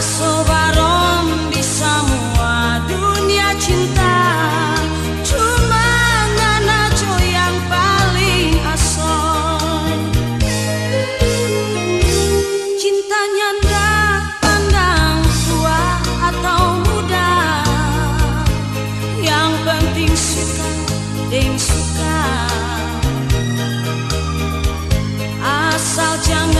sobarom di semua dunia cinta. Cuma Nanajo yang paling asal. Cintanya ndak pandang tua atau muda. Yang penting suka, ding suka. Asal jangan